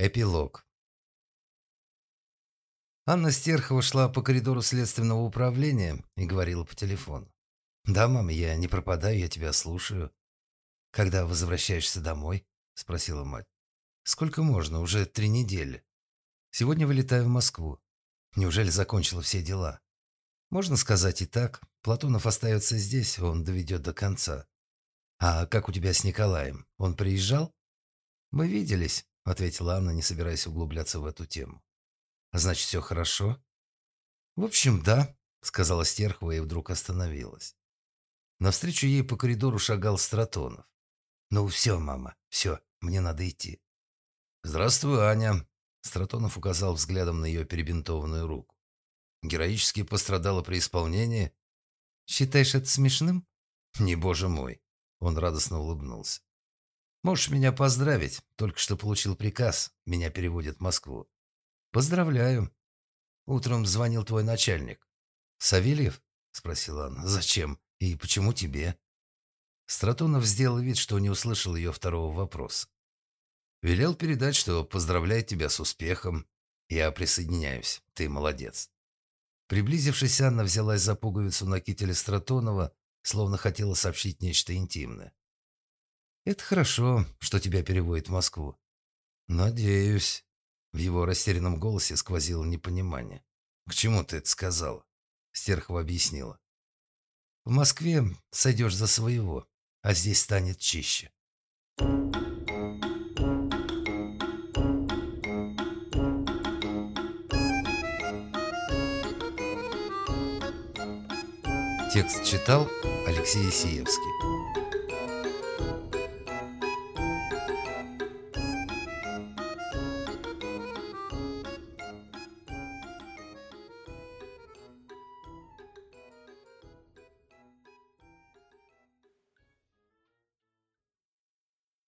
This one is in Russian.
Эпилог. Анна Стерхова шла по коридору следственного управления и говорила по телефону. «Да, мам, я не пропадаю, я тебя слушаю». «Когда возвращаешься домой?» – спросила мать. «Сколько можно? Уже три недели. Сегодня вылетаю в Москву. Неужели закончила все дела?» «Можно сказать и так. Платонов остается здесь, он доведет до конца». «А как у тебя с Николаем? Он приезжал?» «Мы виделись ответила Анна, не собираясь углубляться в эту тему. «Значит, все хорошо?» «В общем, да», — сказала Стерхова и вдруг остановилась. Навстречу ей по коридору шагал Стратонов. «Ну все, мама, все, мне надо идти». «Здравствуй, Аня», — Стратонов указал взглядом на ее перебинтованную руку. «Героически пострадала при исполнении». «Считаешь это смешным?» «Не, боже мой», — он радостно улыбнулся. Можешь меня поздравить. Только что получил приказ. Меня переводят в Москву. Поздравляю. Утром звонил твой начальник. Савельев? Спросила она. Зачем? И почему тебе? Стратонов сделал вид, что не услышал ее второго вопроса. Велел передать, что поздравляет тебя с успехом. Я присоединяюсь. Ты молодец. Приблизившись, Анна взялась за пуговицу на кителе Стратонова, словно хотела сообщить нечто интимное. «Это хорошо, что тебя переводят в Москву». «Надеюсь». В его растерянном голосе сквозило непонимание. «К чему ты это сказала?» Стерхова объяснила. «В Москве сойдешь за своего, а здесь станет чище». Текст читал Алексей Сиевский.